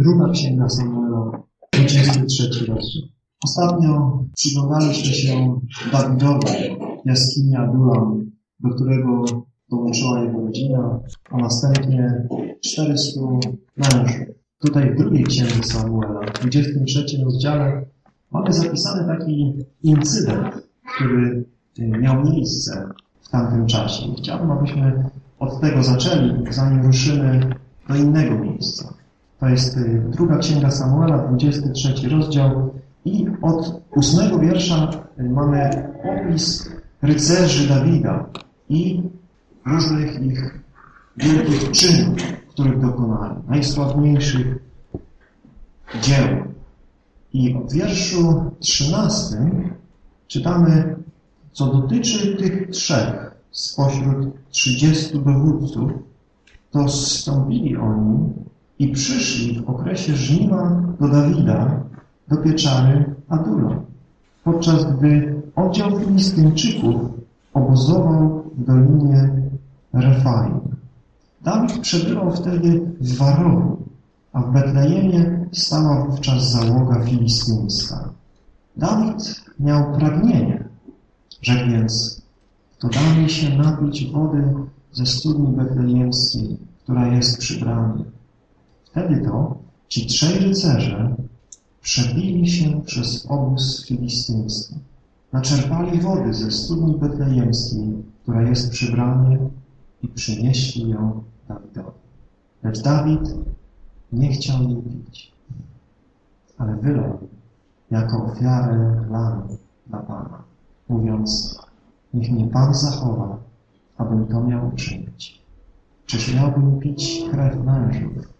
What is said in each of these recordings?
Druga Księga Samuela, 23 rozdział. Ostatnio przyglądaliśmy się Dawidowi, jaskini Adulam, do którego dołączyła jego rodzina, a następnie 400 mężów. Tutaj w drugiej księdze Samuela, w 23 rozdziale, mamy zapisany taki incydent, który y, miał miejsce w tamtym czasie. Chciałbym, abyśmy od tego zaczęli, zanim ruszymy do innego miejsca. To jest y, druga księga Samuela, 23 rozdział i od ósmego wiersza y, mamy opis rycerzy Dawida i różnych ich wielkich czynów, których dokonali, najsławniejszych dzieł. I w wierszu 13 czytamy, co dotyczy tych trzech spośród 30 dowódców, to zstąpili oni i przyszli w okresie żniwa do Dawida, do pieczary Adula, podczas gdy oddział Filistyńczyków obozował w dolinie Refaim. Dawid przebywał wtedy w Warowu, a w Betlejemie stała wówczas załoga filistyńska. Dawid miał pragnienie, rzekł więc, to da mi się napić wody ze studni betlejemskiej, która jest przy bramie. Wtedy to ci trzej rycerze przebili się przez obóz filistyński. Naczerpali wody ze studni betlejemskiej, która jest przy bramie i przynieśli ją Dawidowi. Lecz Dawid nie chciał jej pić, ale wylał jako ofiarę lany dla Pana, mówiąc, niech mnie Pan zachowa, abym to miał uczynić. Czyż miałbym pić krew mężów,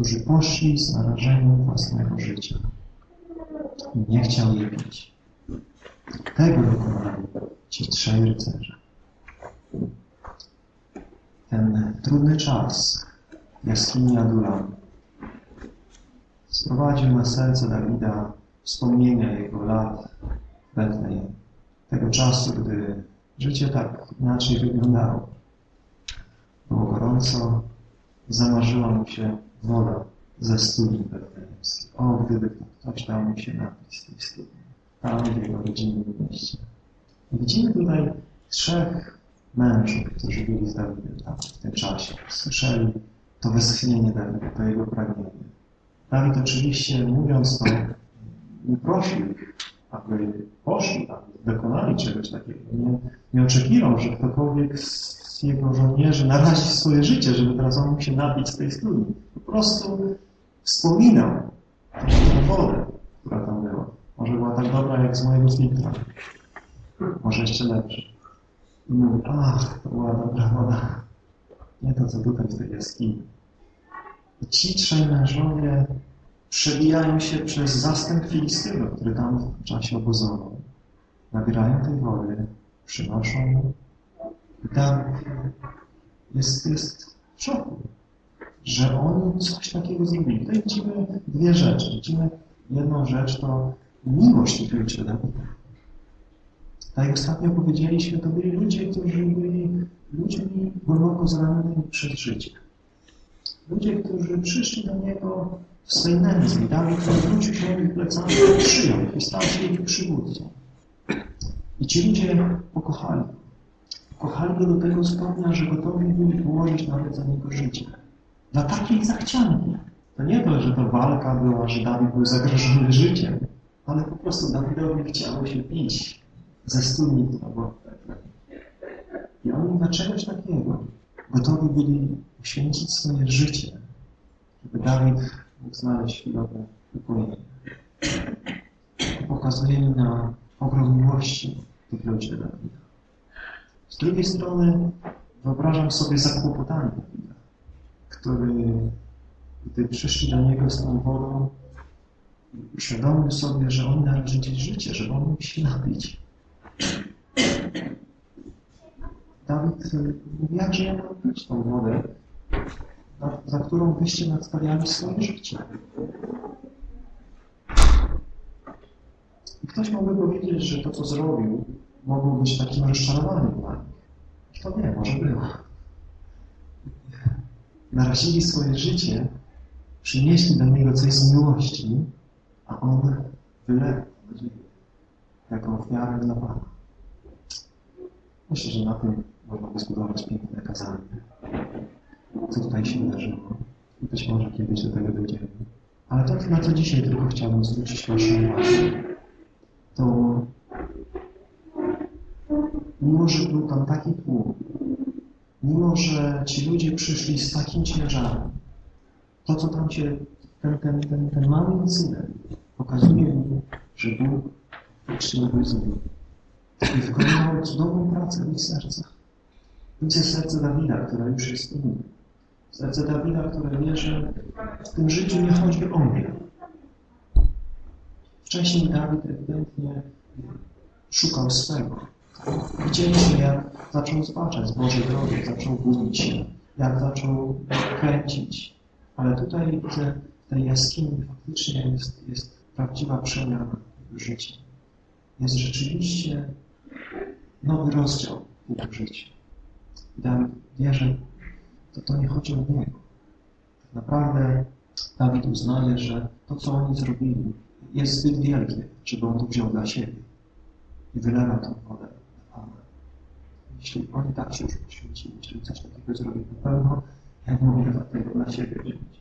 którzy poszli z narażeniem własnego życia i nie chciał jej pić. Tego dokonali ci trzej rycerze. Ten trudny czas jaskini Adulam sprowadził na serce Dawida wspomnienia jego lat w. Tego czasu, gdy życie tak inaczej wyglądało. Było gorąco, zamarzyła mu się woda ze studni betlejemskiej. O, gdyby ktoś dał mu się napić z tej studni. Tam w jego rodzinnym mieście. Widzimy tutaj trzech mężów, którzy byli z Dawidem tam w tym czasie. Słyszeli to westchnienie Dawida, to jego pragnienie. Dawid oczywiście, mówiąc to, nie prosił aby poszli tam, dokonali czegoś takiego. Nie, nie oczekiwał, że ktokolwiek z jego żołnierzy narazi swoje życie, żeby teraz on mógł się napić z tej studni. Po prostu wspominał tę wodę, która tam była. Może była tak dobra jak z mojego filtra. Może jeszcze lepsza. I mówi, ach, to była dobra woda. Nie to, co tutaj w tej jaskini. I ci trzej mężowie przebijają się przez zastęp Filistynów, który tam w czasie obozował. Nabierają tej wody, przynoszą tam jest, jest w szoku, że oni coś takiego zrobili. Tutaj widzimy dwie rzeczy. Widzimy jedną rzecz, to miłość tych ludzi. Tak jak ostatnio powiedzieliśmy, to byli ludzie, którzy byli ludźmi głęboko zranionymi przez życie. Ludzie, którzy przyszli do Niego w swej nędzy. Dawid odwrócił się od ich plecami przyjął i stał się ich przywódcą. I ci ludzie pokochali. Kochali go do tego stopnia, że gotowi byli położyć nawet za niego życie. Dla takiej zachcianki. To nie to, że to walka była, że Dawid był zagrożony życiem, ale po prostu Dawidowi chciało się pić ze studni, albo I oni dla czegoś takiego gotowi byli poświęcić swoje życie, żeby Dawid mógł znaleźć chwilowe wypełnienie. To pokazuje mi na ogrom miłości tych ludzi Dawida. Z drugiej strony wyobrażam sobie zakłopotanie Dawida, który, gdy przyszli do niego z tą wodą, uświadomił sobie, że on należy żyć życie, żeby on mógł się napić. Dawid mówi, jakże ja mam pić tą wodę, za którą wyście nadstawiali swoje życie. I ktoś mógłby powiedzieć, że to, co zrobił, mogło być takim rozczarowaniem dla nich. Kto wie, może było. Narazili swoje życie Przynieśli do Niego coś z miłości, a On wylewa jako ofiarę dla Pana. Myślę, że na tym można by zbudować piękne kazanie. Co tutaj się wydarzyło. I być może kiedyś do tego dojdziemy. Ale to, na co dzisiaj tylko chciałbym zwrócić Waszą uwagę, to mimo, że był tam taki tłum, mimo, że ci ludzie przyszli z takim ciężarem, to, co tam się, ten, ten, ten, ten mały incydent pokazuje mi, że Bóg był z i wykonał cudowną pracę w ich sercach. Widzę serce Dawida, które już jest inne. Serce Dawida, które wie, że w tym życiu nie chodzi o mnie. Wcześniej Dawid ewidentnie szukał swego. Widzieliśmy, jak zaczął zbaczać z Bożej drogi, zaczął gubić się, jak zaczął kręcić. Ale tutaj widzę, w tej jaskini faktycznie jest, jest prawdziwa przemiana w życiu. Jest rzeczywiście nowy rozdział w jego życiu. Dawid wie, że to, to nie chodzi o niego. Tak naprawdę Dawid uznaje, że to, co oni zrobili, jest zbyt wielkie, żeby on to wziął dla siebie. I wylewa tę wodę. Jeśli oni tak się już poświęcili, jeśli coś takiego zrobić, na pewno ja nie mogę tego dla siebie wziąć.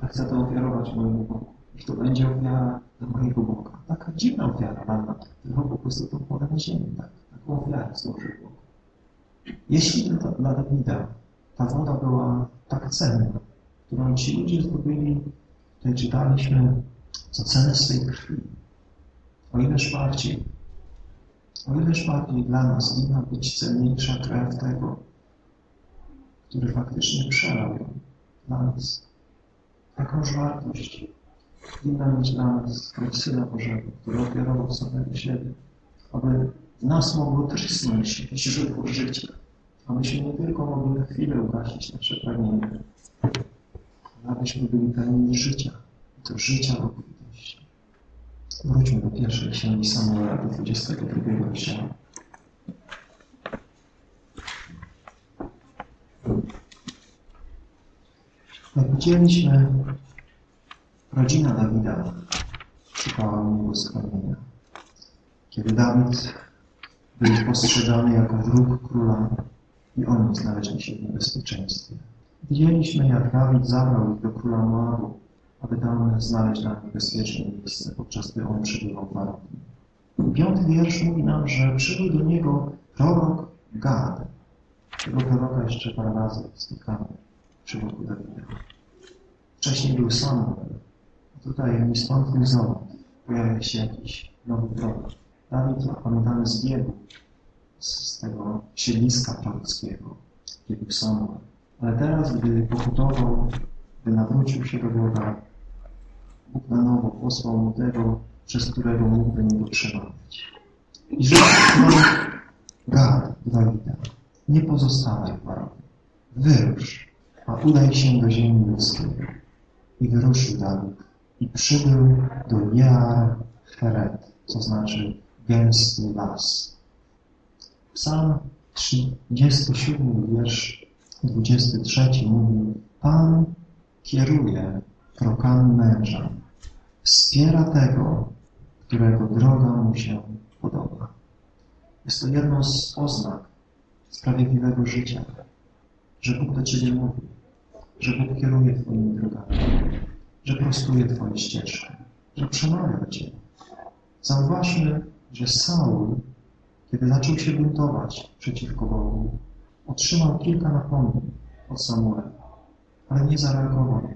Ale chcę to ofiarować mojemu Bogu. Niech to będzie ofiara dla mojego Boga. Taka dziwna ofiara Pana, tylko po prostu tą wodę na ziemi, tak? Taką ofiarę złożył Bogu. Jeśli dla, dla Dawida ta woda była tak cenna, którą ci ludzie zdobyli, tutaj czytaliśmy, za cenę swej krwi. O ileż bardziej, o ileż bardziej dla nas winna być cenniejsza krew tego, który faktycznie przelał ją dla nas. Jakąż wartość winna mieć dla nas krew Syna Bożego, który ofiarował samego siebie, aby w nas mogło trysnąć źródło życia abyśmy nie tylko mogli na chwilę ugasić nasze pragnienia, ale abyśmy byli pełni życia, i to życia w obfitości. Wróćmy do pierwszej księgi Samuela, do 22 rozdziału. Jak widzieliśmy, rodzina Dawida szukała u niego schronienia. Kiedy Dawid był postrzegany jako wróg króla, i oni znaleźli się w niebezpieczeństwie. Widzieliśmy, jak Dawid zabrał ich do króla Moabu, aby tam znaleźć na nich bezpieczne miejsce, podczas gdy on przebywał w Arabii. Piąty wiersz mówi nam, że przybył do niego prorok Gad. Tego proroka jeszcze parę razy spotkamy w przypadku Dawida. Wcześniej był Samuel, tutaj ni stąd, ni zowąd pojawia się jakiś nowy prorok. Dawid, pamiętamy, zbiegł z tego siedliska prorockiego, gdzie był Samuel. Ale teraz, gdy pokutował, gdy nawrócił się do Boga, Bóg na nowo posłał mu tego, przez którego mógłby niego przemawiać. I rzekł Gad Dawida, nie pozostawaj w Baronie, wyrusz, a udaj się do ziemi ludzkiej. I wyruszył Dawid i przybył do Jaar Heret, co znaczy gęsty las. Psalm 37, wiersz 23 mówi Pan kieruje krokami męża, wspiera tego, którego droga mu się podoba. Jest to jedno z oznak sprawiedliwego życia, że Bóg do Ciebie mówi, że Bóg kieruje Twoimi drogami, że prostuje Twoje ścieżki, że przemawia do Ciebie. Zauważmy, że Saul kiedy zaczął się buntować przeciwko Bogu, otrzymał kilka napomnień od Samuela, ale nie zareagował,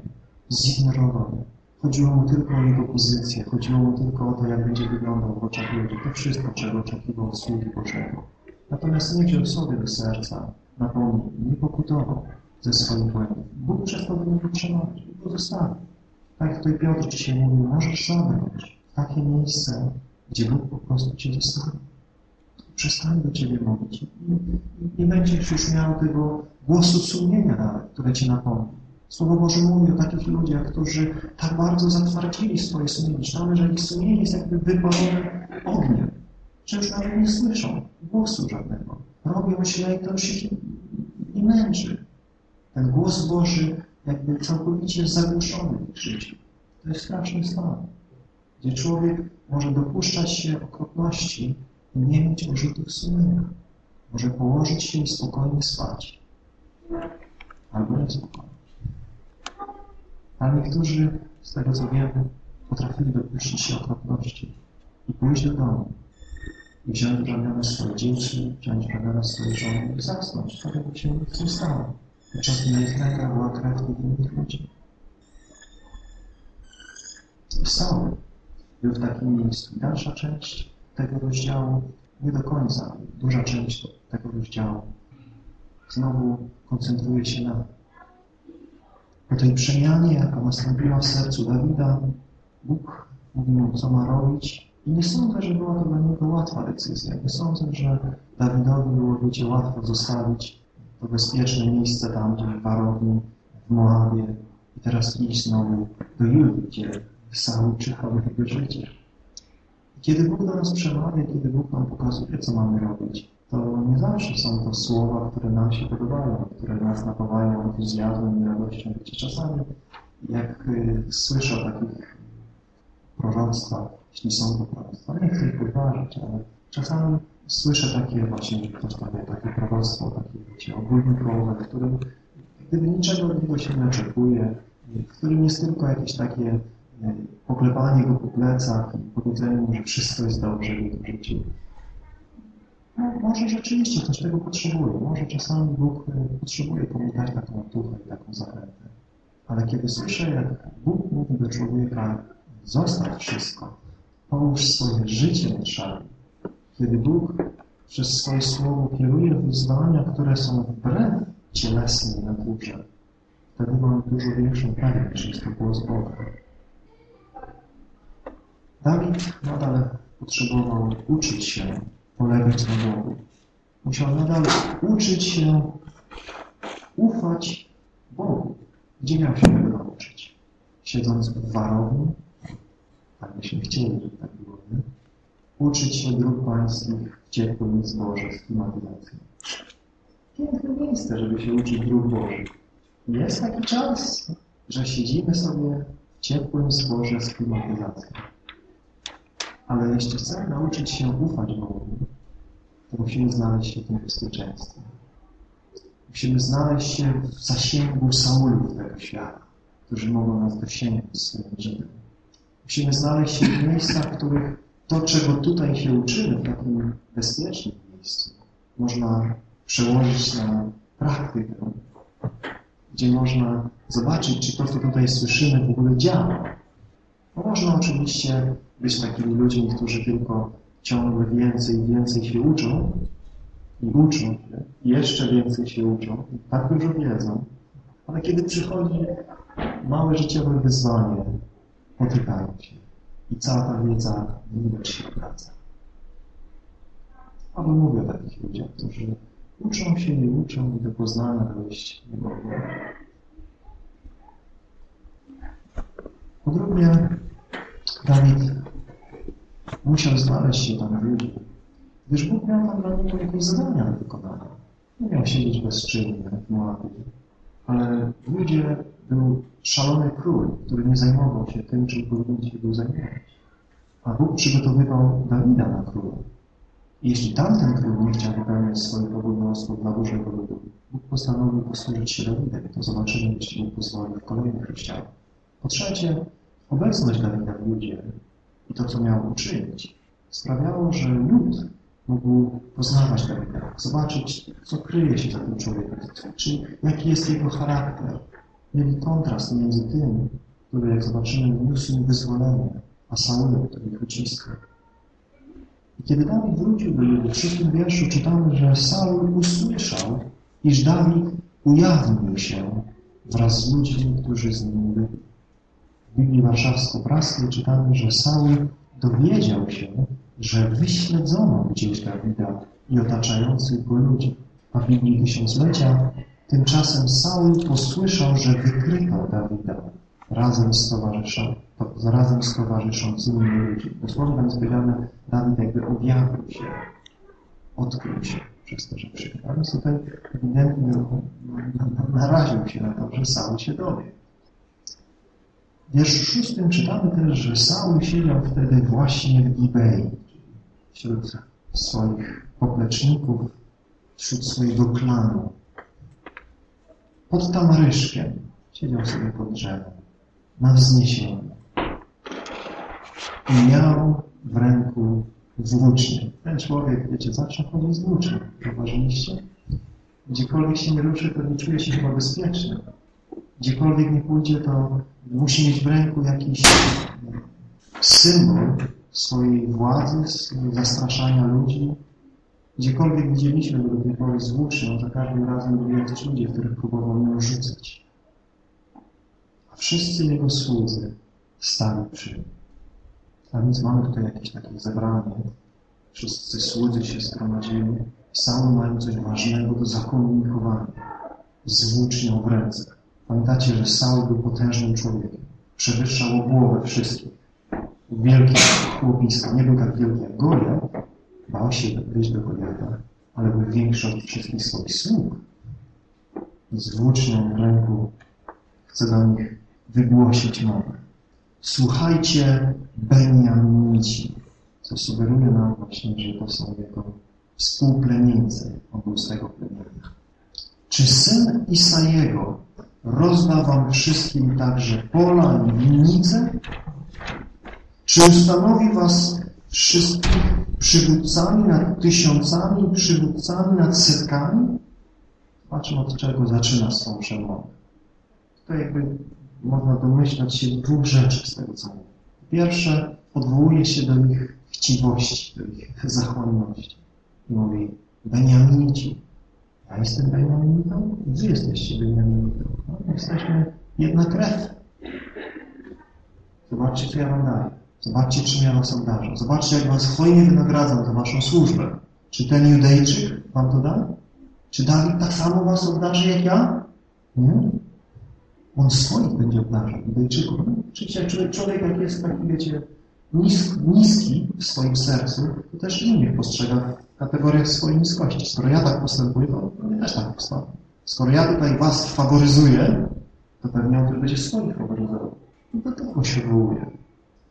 zignorował je. Chodziło mu tylko o jego pozycję, chodziło mu tylko o to, jak będzie wyglądał w oczach ludzi. To wszystko, czego oczekiwał sługi Bożego. Natomiast nie wziął sobie do serca napomnień, nie pokutował ze swoich błędów. Bóg przez to niego przemawiał i pozostawił. Tak jak tutaj Piotr dzisiaj mówił, możesz zabrać takie miejsce, gdzie Bóg po prostu Cię zostawi przestanie do Ciebie mówić. Nie, nie będziesz już miał tego głosu sumienia nawet, które Cię napomni. Słowo Boże mówi o takich ludziach, którzy tak bardzo zatwardzili swoje sumienie. Czytamy, że ich sumienie jest jakby wypalone ogniem, już nawet nie słyszą głosu żadnego. Robią źle i to ich nie męczy. Ten głos Boży jakby całkowicie zagłuszony w życiu. To jest straszny stan, gdzie człowiek może dopuszczać się okropności i nie mieć urzutów sumienia. Może położyć się i spokojnie spać. Albo nie spokojnie. Ale niektórzy, z tego co wiemy, potrafili dopuścić się okropności i pójść do domu i wziąć w ramiona swoje dzieci, wziąć w ramiona swoje żony i zasnąć, tak jakby się nie stało. Podczas ręka była krew innych ludzi. Saul był w takim miejscu. Dalsza część tego rozdziału, nie do końca, duża część tego rozdziału znowu koncentruje się na po tej przemianie, jaka nastąpiła w sercu Dawida, Bóg mówił mu, co ma robić. I nie sądzę, że była to dla niego łatwa decyzja. Nie sądzę, że Dawidowi było, wiecie, łatwo zostawić to bezpieczne miejsce tam, gdzie w Warowni, w Moabie i teraz iść znowu do Judy, gdzie Saul czyhał jego życie. Kiedy Bóg do nas przemawia, kiedy Bóg nam pokazuje, co mamy robić, to nie zawsze są to słowa, które nam się podobają, które nas napawają entuzjazmem i radością. Wiecie, czasami jak y, słyszę o takich proroctwach, jeśli są to proroctwa, nie chcę ich podważyć, ale czasami słyszę takie właśnie, że ktoś tam takie proroctwo, takie wiecie, ogólnikowe, w którym gdyby niczego od niego się nie oczekuje, w którym jest tylko jakieś takie y, poklepanie go po plecach i powiedzenie mu, że wszystko jest dobrze w jego życiu. Może rzeczywiście ktoś tego potrzebuje. Może czasami Bóg e, potrzebuje komuś dać taką otuchę i taką zachętę. Ale kiedy słyszę, jak Bóg mówi do człowieka, zostaw wszystko, połóż swoje życie na szali, kiedy Bóg przez swoje słowo kieruje wyzwania, które są wbrew cielesnej naturze, wtedy mamy dużo większą pewność, że jest to głos Boga. Dawid nadal potrzebował uczyć się polegać na Bogu. Musiał nadal uczyć się ufać Bogu. Gdzie miał się tego nauczyć? Siedząc w warowni? Tak byśmy chcieli, żeby tak było. Nie? Uczyć się dróg pańskich w ciepłym zboże z klimatyzacją. Piękne miejsce, żeby się uczyć dróg Bożych. Jest taki czas, że siedzimy sobie w ciepłym zboże z klimatyzacją. Ale jeśli chcemy nauczyć się ufać Bogu, to musimy znaleźć się w tym bezpieczeństwie. Musimy znaleźć się w zasięgu Saulów tego świata, którzy mogą nas dosięgnąć swoim dziełem. Musimy znaleźć się w miejscach, w których to, czego tutaj się uczymy, w takim bezpiecznym miejscu, można przełożyć na praktykę, gdzie można zobaczyć, czy to, co tutaj słyszymy, w ogóle działa. No można oczywiście być takimi ludźmi, którzy tylko ciągle więcej i więcej się uczą i uczą się, jeszcze więcej się uczą, i tak dużo wiedzą, ale kiedy przychodzi małe życiowe wyzwanie, potykają się i cała ta wiedza nie się wraca. Albo mówię o takich ludziach, którzy uczą się i uczą i do poznania dojść nie mogą. Po drugie, Dawid musiał znaleźć się tam w ludzie, gdyż Bóg miał tam dla niego jakieś zadania do. Nie miał siedzieć bezczynnie w Moabie, ale w ludzie był szalony król, który nie zajmował się tym, czym powinien się był zajmować. A Bóg przygotowywał Dawida na króla. I jeśli tamten król nie chciał wypełniać swojego obowiązków dla Bożego ludu, Bóg postanowił posłużyć się Dawidem. To zobaczymy, jeśli Bóg pozwoli w kolejnych rozdziałach. Po trzecie, obecność Dawida w ludzie i to, co miał uczynić, sprawiało, że lud mógł poznawać Dawida, zobaczyć, co kryje się za tym człowiekiem, czy jaki jest jego charakter. Mieli kontrast między tym, który, jak zobaczymy, niósł im wyzwolenie, a Saulem, który ich uciskał. I kiedy Dawid wrócił do Judy, w szóstym wierszu czytamy, że Saul usłyszał, iż Dawid ujawnił się wraz z ludźmi, którzy z nim byli. Biblii Warszawsko-Praskiej czytamy, że Saul dowiedział się, że wyśledzono gdzieś Dawida i otaczających go ludzi. A w Biblii Tysiąclecia tymczasem Saul posłyszał, że wykryto Dawida razem z, razem z towarzyszącymi ludźmi. Dosłownie tam jest powiedziane, Dawid jakby objawił się, odkrył się. przez to, że przyjechał. Ale tutaj ewidentnie naraził się na to, że Saul się dowie. W szóstym czytamy też, że Saul siedział wtedy właśnie w Gibei, wśród swoich popleczników, wśród swojego klanu. Pod tamaryszkiem siedział sobie pod drzewem, na wzniesieniu. I miał w ręku włócznie. Ten człowiek, wiecie, zawsze chodzi z włócznią. Zauważyliście? Gdziekolwiek się nie ruszy, to nie czuje się chyba bezpiecznie. Gdziekolwiek nie pójdzie, to musi mieć w ręku jakiś symbol swojej władzy, zastraszania ludzi. Gdziekolwiek widzieliśmy go do tej pory z włócznią, za każdym razem byli jacyś ludzie, których próbował ją rzucać. A wszyscy jego słudzy stali przy nim. A więc mamy tutaj jakieś takie zebranie. Wszyscy słudzy się zgromadzili sami mają coś ważnego do zakomunikowania z włócznią w ręce. Pamiętacie, że Saul był potężnym człowiekiem. Przewyższał o głowę wszystkich. Wielki chłopisko. Nie był tak wielki jak Goliat. Bał się wyjść do Goliata, ale był większy od wszystkich swoich sług. I z włócznią w ręku chce do nich wygłosić mowę. Słuchajcie Beniaminici, co sugeruje nam właśnie, że to są jego współplemieńcy, on był tego plemienia. Czy syn Isajego rozda wam wszystkim także pola i winnice? Czy ustanowi was wszystkich przywódcami nad tysiącami, przywódcami nad setkami? Zobaczmy, od czego zaczyna swą przemowę. To jakby można domyślać się dwóch rzeczy z tego, co mówi. Pierwsze, odwołuje się do ich chciwości, do ich zachłanności. I mówi, Beniaminici. Ja jestem Beniaminitą i wy jesteście Beniaminitą. No, jesteśmy jedna krew. Zobaczcie, co ja wam daję. Zobaczcie, czym ja was obdarzam. Zobaczcie, jak was hojnie wynagradzam za waszą służbę. Czy ten Judejczyk wam to da? Czy Dawid tak samo was obdarzy jak ja? Nie? On swoich będzie obdarzał, Judejczyków. Oczywiście człowiek, człowiek jak jest taki, wiecie, nis, niski w swoim sercu, to też innych postrzega w kategoriach swojej niskości. Skoro ja tak postępuję, to mnie też tak postąpię. Skoro ja tutaj was faworyzuję, to pewnie on też będzie swoich faworyzował. I do tego się wywołuje.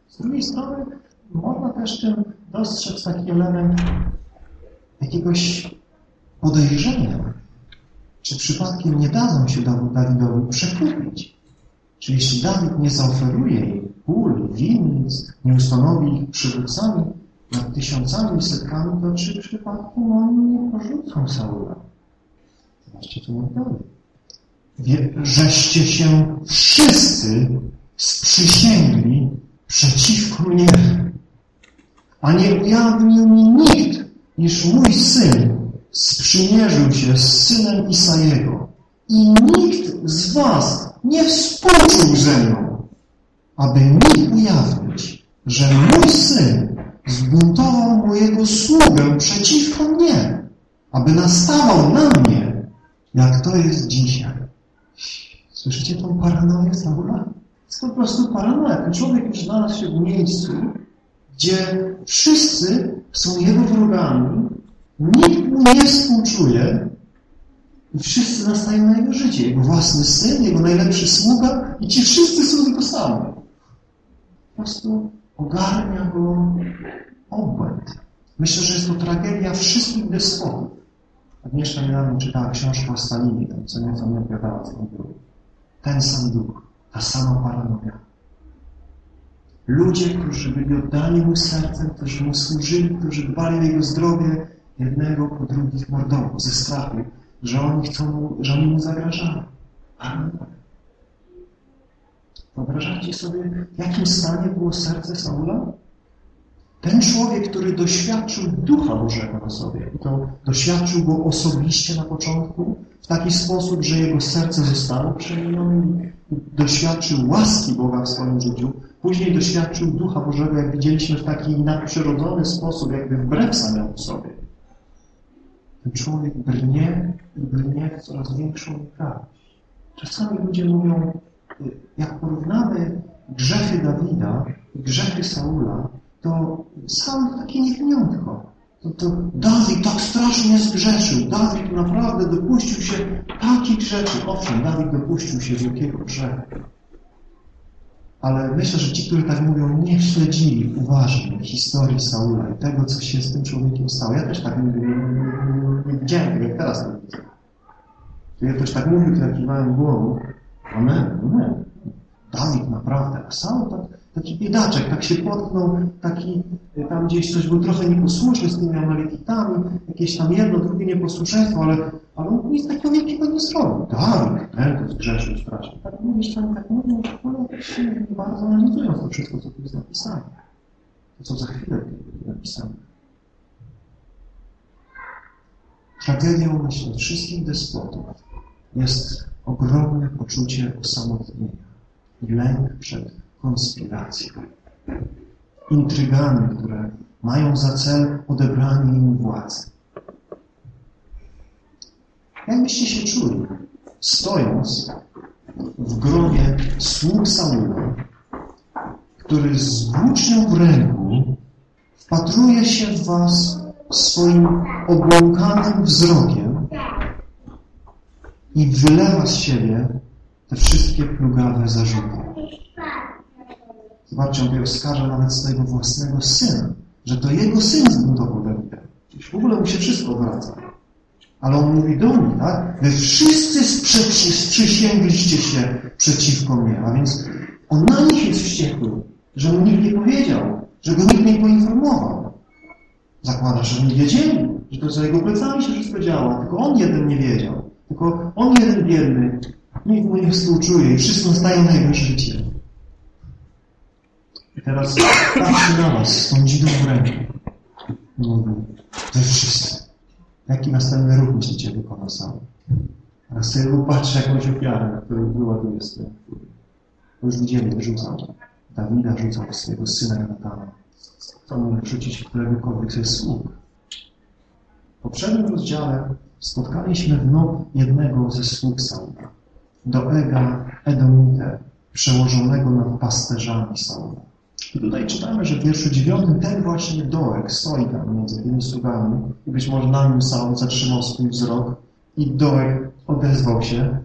Z drugiej strony można też tym dostrzec taki element jakiegoś podejrzenia, czy przypadkiem nie dadzą się Dawidowi przekupić. Czy jeśli Dawid nie zaoferuje pól, winnic, nie ustanowi ich przywódcami nad tysiącami setkami, to czy przypadkiem oni nie porzucą Saula? Zobaczcie, co mówi dalej. Żeście się wszyscy sprzysięgli przeciwko mnie, a nie ujawnił mi nikt, niż mój syn sprzymierzył się z synem Isajego i nikt z was nie współczuł ze mną, aby mi ujawnić, że mój syn zbuntował mojego sługę przeciwko mnie, aby nastawał na mnie, jak to jest dzisiaj. Słyszycie tą paranoję Saula? jest po prostu paranoja. Ten człowiek już znalazł się w miejscu, gdzie wszyscy są jego wrogami, nikt mu nie współczuje i wszyscy nastają na jego życie. Jego własny syn, jego najlepszy sługa i ci wszyscy są tego samo. Po prostu ogarnia go obłęd. Myślę, że jest to tragedia wszystkich despotów. Agnieszka niedawno czytała książkę o Stalinie, tam co nieco mi opowiadała, co było. Ten sam duch, ta sama paranoja. Ludzie, którzy byli oddani mu sercem, którzy mu służyli, którzy dbali o jego zdrowie, jednego po drugich mordował ze strachu, że oni chcą, że oni mu zagrażają. Paranoja. Wyobrażacie sobie, w jakim stanie było serce Saula? Ten człowiek, który doświadczył Ducha Bożego na sobie, i to doświadczył go osobiście na początku, w taki sposób, że jego serce zostało przemienione doświadczył łaski Boga w swoim życiu, później doświadczył Ducha Bożego, jak widzieliśmy, w taki nadprzyrodzony sposób, jakby wbrew samemu sobie. Ten człowiek brnie i brnie w coraz większą nieprawość. Czasami ludzie mówią, jak porównamy grzechy Dawida i grzechy Saula, to Saul to takie niewiniątko. to, to Dawid tak strasznie zgrzeszył. Dawid naprawdę dopuścił się takich rzeczy. Owszem, Dawid dopuścił się wielkiego grzechu. Ale myślę, że ci, którzy tak mówią, nie śledzili uważnie historii Saula i tego, co się z tym człowiekiem stało. Ja też tak nie, nie, nie, nie widziałem jak teraz to widzę. Ja też tak mówił, to kiwałem głową. Amen, amen. Dawid naprawdę, a Saul tak, taki biedaczek, tak się potknął, taki tam gdzieś coś był trochę nieposłuszny z tymi Amalekitami, jakieś tam jedno, drugie nieposłuszeństwo, ale, ale on nic takiego wielkiego nie zrobił. Dawid, ten to zgrzeszył strasznie. Tak mówisz, tam tak mówią, ale tak się bardzo analizując to wszystko, co tu jest napisane. To, co za chwilę będzie napisane. Tragedią, myślę, wszystkich despotów jest ogromne poczucie osamotnienia i lęk przed konspiracją. Intrygami, które mają za cel odebranie im władzy. Jak byście się czuli, stojąc w gronie sług Saula, który z włócznią w ręku wpatruje się w was swoim obłąkanym wzrokiem i wylewa z siebie te wszystkie plugawe zarzuty. Zobaczcie, on oskarża nawet swojego własnego syna, że to jego syn zbudował Dawida. W ogóle mu się wszystko wraca. Ale on mówi do mnie, tak? Wy wszyscy sprzysięgliście się przeciwko mnie, a więc on na nich jest wściekły, że mu nikt nie powiedział, że go nikt nie poinformował. Zakłada, że nie wiedzieli, że to za jego plecami się wszystko działo, tylko on jeden nie wiedział. Tylko on jeden biedny, nikt mu nie współczuje i wszyscy stają na jego życie. I teraz patrzy na was z tą dzidą w ręku. Mówi, wy wszyscy. Jaki następny ruch myślicie wykona sam? Teraz sobie patrzę jakąś ofiarę, której wyładuje swoją furię. Już widzieli, rzucał. Dawida rzucał swojego syna Jonatana. Co mógł rzucić któregokolwiek ze sług. W poprzednim rozdziale spotkaliśmy w noc jednego ze sług Saula, Doega Edomite, przełożonego nad pasterzami Saula. I tutaj czytamy, że w wierszu dziewiątym ten właśnie Doeg stoi tam między tymi sługami i być może na nim Saul zatrzymał swój wzrok i Doeg odezwał się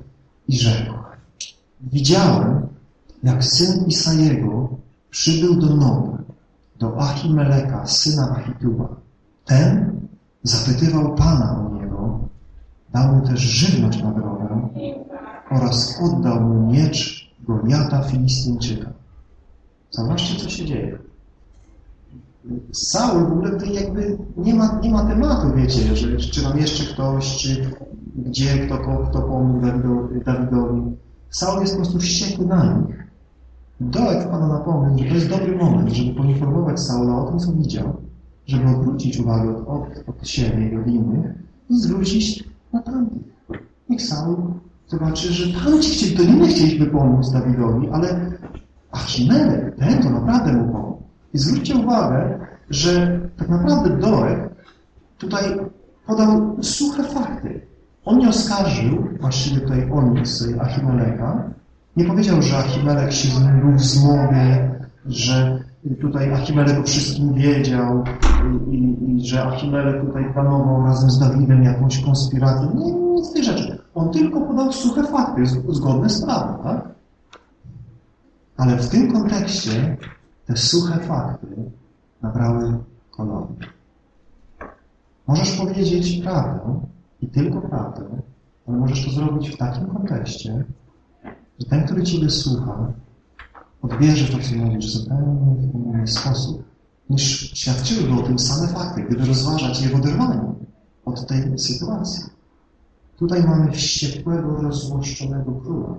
i rzekł Widziałem, jak syn Isajego przybył do Noby, do Achimeleka, syna Achituba. Ten zapytywał Pana o dał mu też żywność na drogę oraz oddał mu miecz Goliata Filistyńczyka. Zobaczcie, co się dzieje. Saul w ogóle tutaj jakby nie ma, nie ma tematu, wiecie, że czy tam jeszcze ktoś, czy gdzie, kto, kto pomógł Dawidowi. Saul jest po prostu wściekły na nich. Doeg wpada na pomysł, że to jest dobry moment, żeby poinformować Saula o tym, co widział, żeby odwrócić uwagę od, od, od siebie i od innych i zwrócić na tamtych. Niech Saul zobaczy, że tamci chcieli, to nie chcieliśmy pomóc Dawidowi, ale Achimelek, ten to naprawdę mu pomógł. I zwróćcie uwagę, że tak naprawdę Doeg tutaj podał suche fakty. On nie oskarżył, właściwie tutaj on jest Achimeleka, nie powiedział, że Achimelek się z był w zmowie, że tutaj Achimelek o wszystkim wiedział i, i, i, że Achimelek tutaj planował razem z Dawidem jakąś konspirację. Nie, nic tej rzeczy. On tylko podał suche fakty, zgodne z prawem, tak? Ale w tym kontekście te suche fakty nabrały koloru. Możesz powiedzieć prawdę i tylko prawdę, ale możesz to zrobić w takim kontekście, że ten, który Ciebie słucha, odbierze to, co mówisz zupełnie w inny sposób, niż świadczyłyby o tym same fakty, gdyby rozważać je w oderwaniu od tej sytuacji. Tutaj mamy wściekłego, rozzłoszczonego króla,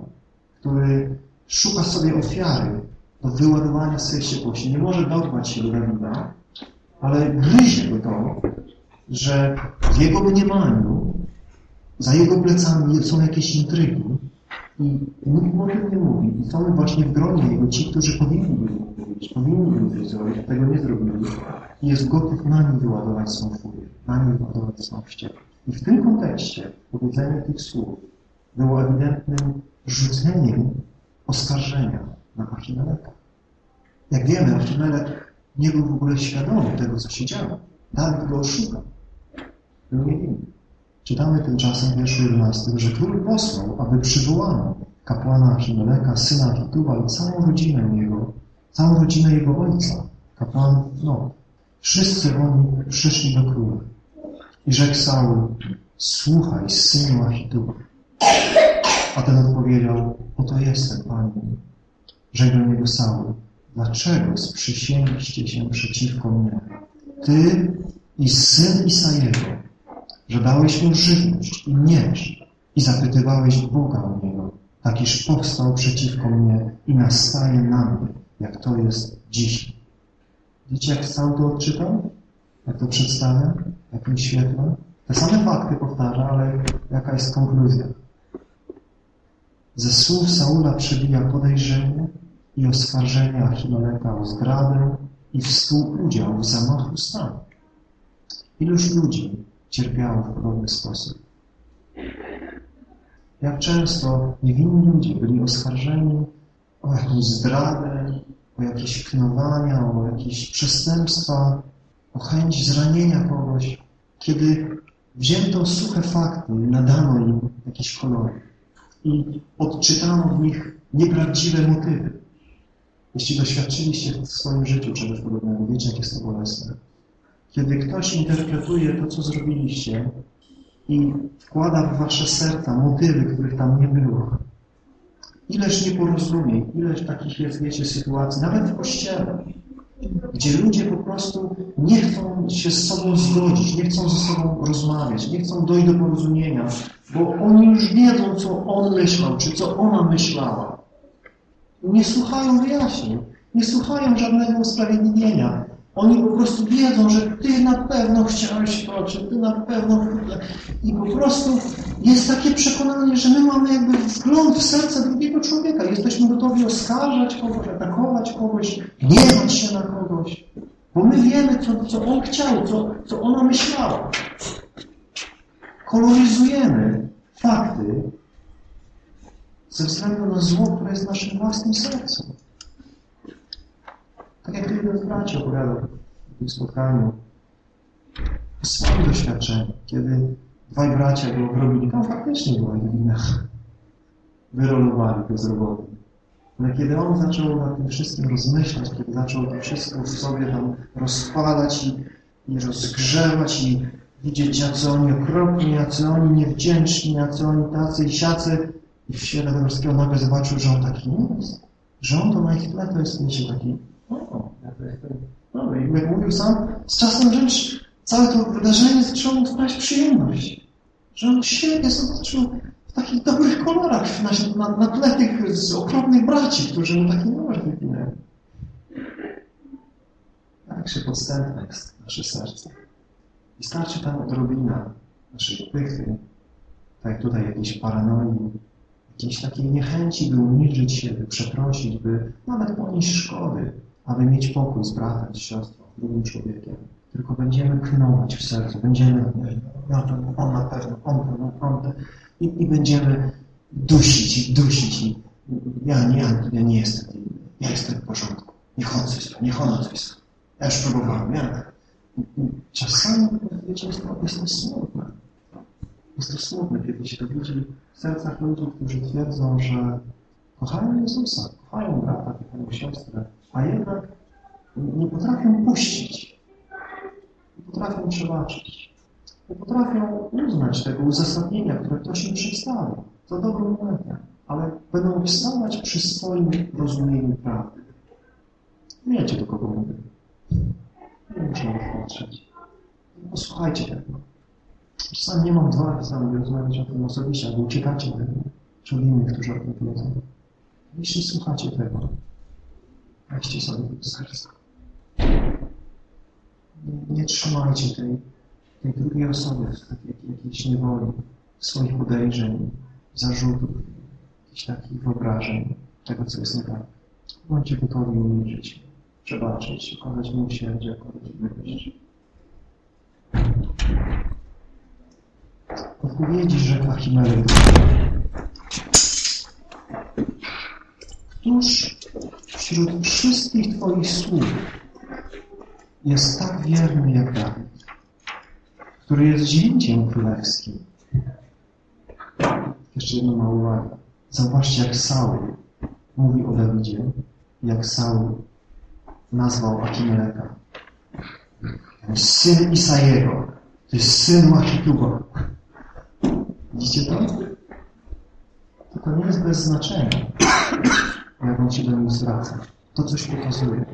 który szuka sobie ofiary do wyładowania swojej wściekłości. Nie może dorwać się do Dawida, ale gryzie go to, że w jego mniemaniu za jego plecami są jakieś intrygi i nikt o tym nie mówi. I są właśnie w gronie jego ci, którzy powinni byli mówić, powinni byli zrobić, a tego nie zrobili. I jest gotów na nim wyładować swą furię, na wyładować swą wściekłość. I w tym kontekście powiedzenie tych słów było ewidentnym rzuceniem oskarżenia na Achimeleka. Jak wiemy, Achimelek nie był w ogóle świadomy tego, co się działo. Dawid go oszukał. Był niewinny. Czytamy tymczasem w wierszu 11, że król posłał, aby przywołano kapłana Achimeleka, syna Kituba i całą rodzinę jego, całą rodzinę jego ojca, kapłan no, Wszyscy oni przyszli do króla. I rzekł Saul, słuchaj, synu Achituba. A ten odpowiedział, oto jestem, Panie. Rzekł do niego Saul, dlaczego sprzysięgliście się przeciwko mnie? Ty i syn Isajego, że dałeś mu żywność i miecz i zapytywałeś Boga o niego, takiż powstał przeciwko mnie i nastaje na mnie, jak to jest dziś. Widzicie, jak sam to odczytał? Jak to przedstawia? Jakim świetle? Te same fakty powtarza, ale jaka jest konkluzja? Ze słów Saula przebija podejrzenie i oskarżenie Achimeleka o zdradę i współudział w zamachu stanu. Iluż ludzi cierpiało w podobny sposób? Jak często niewinni ludzie byli oskarżeni o jakąś zdradę, o jakieś knowania, o jakieś przestępstwa, o chęć zranienia kogoś, kiedy wzięto suche fakty nadano im jakieś kolory i odczytano w nich nieprawdziwe motywy. Jeśli doświadczyliście w swoim życiu czegoś podobnego, wiecie, jak jest to bolesne. Kiedy ktoś interpretuje to, co zrobiliście i wkłada w wasze serca motywy, których tam nie było, Ileż nieporozumień, ileż takich jest, wiecie, sytuacji, nawet w Kościele, gdzie ludzie po prostu nie chcą się z sobą zgodzić, nie chcą ze sobą rozmawiać, nie chcą dojść do porozumienia, bo oni już wiedzą, co on myślał, czy co ona myślała. Nie słuchają wyjaśnień, nie słuchają żadnego usprawiedliwienia. Oni po prostu wiedzą, że Ty na pewno chciałeś to, czy Ty na pewno... I po prostu jest takie przekonanie, że my mamy jakby wgląd w serce drugiego człowieka. Jesteśmy gotowi oskarżać kogoś, atakować kogoś, gniewać się na kogoś. Bo my wiemy, co, co on chciał, co, co ona myślała. Koloryzujemy fakty ze względu na zło, które jest naszym własnym sercu. Tak jak jeden z braci opowiadał w tym spotkaniu o swoim doświadczeniu, kiedy dwaj bracia go obrobili, tam faktycznie była wina. Wyrolowali go z roboty. Ale kiedy on zaczął nad tym wszystkim rozmyślać, kiedy zaczął to wszystko w sobie tam rozpalać i, i rozgrzewać i widzieć, jacy oni okropni, jacy oni niewdzięczni, jacy oni tacy i siacy, i w świetle tego wszystkiego nagle zobaczył, że on taki nie jest. Że on to na ich tle to jest, wiecie, taki no i jak mówił sam, z czasem wręcz całe to wydarzenie zaczęło mu sprawiać przyjemność. Że on świetnie zobaczył w takich dobrych kolorach na, na, na tle tych z okropnych braci, którzy mu taki numer wypinęli. Jak się podstępne jest nasze serce. I starczy tam odrobina naszej pychy, tak tutaj jakiejś paranoi, jakiejś takiej niechęci, by uniżyć się, by przeprosić, by nawet ponieść szkody, aby mieć pokój z bratem, z siostrą, z drugim człowiekiem. Tylko będziemy knować w sercu, będziemy, no to on na pewno, on to, on i, i będziemy dusić i dusić. I ja, nie, ja, ja nie jestem ja jestem w porządku. Niech on coś niech ona coś Ja już próbowałem, ja. Czasami, wiecie, jest to, jest to smutne. Jest to smutne, kiedy się widzi w sercach ludzi, którzy twierdzą, że kochają Jezusa, kochają brata, kochają siostrę, a jednak nie potrafią puścić, nie potrafią przebaczyć, nie potrafią uznać tego uzasadnienia, które ktoś im przedstawił, za dobrą metę, ale będą wstawać przy swoim rozumieniu prawdy. Wiecie, do kogo mówię. Nie muszę na patrzeć. Posłuchajcie tego. Czasami nie mam odwagi sam rozmawiać o tym osobiście, albo uciekacie tego, czy innych, którzy o tym wiedzą. Jeśli słuchacie tego, weźcie sobie do serca. Nie, nie trzymajcie tej, tej drugiej osoby w takiej jakiejś niewoli, swoich podejrzeń, zarzutów, jakichś takich wyobrażeń, tego, co jest nie tak. Bądźcie gotowi umierzyć, przebaczyć, okazać miłosierdzie, okazać miłość. Odpowiedzi rzekła Himelek. Któż wśród wszystkich Twoich słów jest tak wierny jak Dawid? który jest zięciem królewskim. Jeszcze jedna mała uwaga. Zobaczcie, jak Saul mówi o Dawidzie, jak Saul nazwał Achimeleka. Syn Isajego. To jest syn Achituba. Widzicie to? To nie jest bez znaczenia, jak on się do nim zwraca. To coś pokazuje.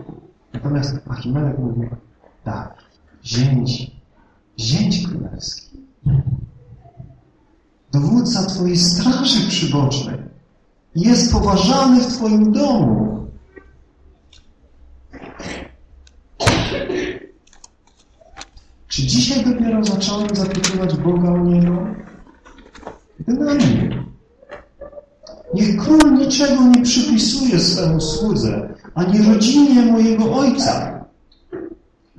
Natomiast Achimelek mówi, tak, zięć, zięć królewski. Dowódca Twojej straży przybocznej jest poważany w Twoim domu. Czy dzisiaj dopiero zacząłem zapytywać Boga o Niego? Bynajmniej. Niech król niczego nie przypisuje swemu słudze, ani rodzinie mojego ojca,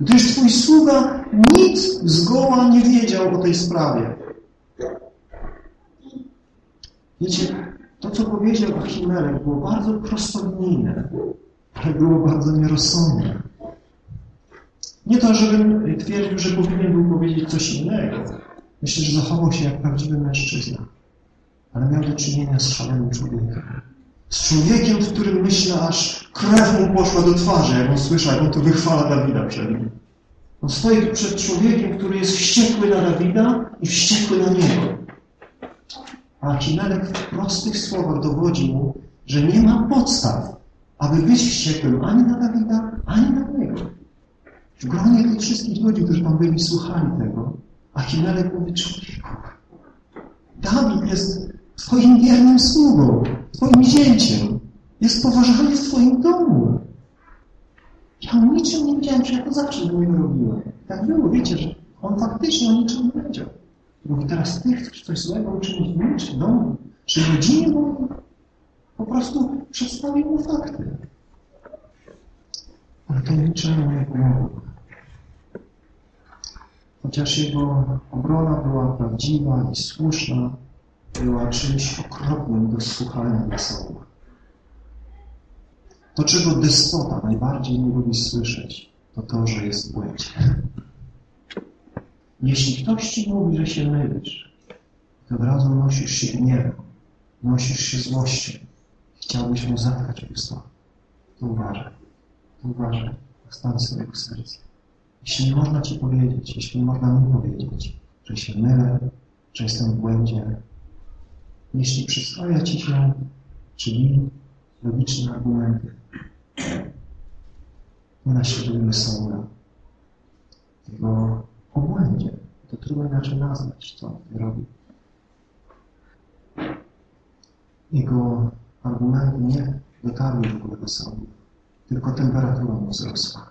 gdyż Twój sługa nic zgoła nie wiedział o tej sprawie. Wiecie, to, co powiedział Achimelek, było bardzo prostolinijne, ale było bardzo nierozsądne. Nie to, żebym twierdził, że powinien był powiedzieć coś innego. Myślę, że zachował się jak prawdziwy mężczyzna. Ale miał do czynienia z szalonym człowiekiem. Z człowiekiem, w którym myślę, aż krew mu poszła do twarzy, jak on słyszał, jak on tu wychwala Dawida przed nim. On stoi przed człowiekiem, który jest wściekły na Dawida i wściekły na niego. A Achimelek w prostych słowach dowodzi mu, że nie ma podstaw, aby być wściekłym ani na Dawida, ani na niego. W gronie tych wszystkich ludzi, którzy tam byli, słuchali tego, Achimelek mówi, człowieku, Dawid jest Twoim wiernym sługą, Twoim zięciem. Jest poważany w Twoim domu. Ja o niczym nie wiedziałem, że ja to zawsze było robiłem. Tak było, wiecie, że on faktycznie o niczym nie wiedział. Mówi, teraz Ty chcesz coś złego uczynić w czy domu, czy rodzinie bo Po prostu przedstawił mu fakty. Ale to niczemu nie pomogło. Chociaż jego obrona była prawdziwa i słuszna, była czymś okropnym do słuchania dla Saula. To, czego despota najbardziej nie lubi słyszeć, to to, że jest w błędzie. Jeśli ktoś ci mówi, że się mylisz, to od razu nosisz się gniewem, nosisz się złością. Chciałbyś mu zatkać usta. To uważaj, to uważaj stan swojego serca. Jeśli nie można Ci powiedzieć, jeśli nie można mi powiedzieć, że się mylę, że jestem w błędzie, jeśli przedstawia Ci się, czyli logiczne argumenty, nie naśladujmy Saula, jego obłędzie. To trudno inaczej nazwać, co on robi. Jego argumenty nie dotarły w ogóle do Saula, tylko temperatura mu wzrosła.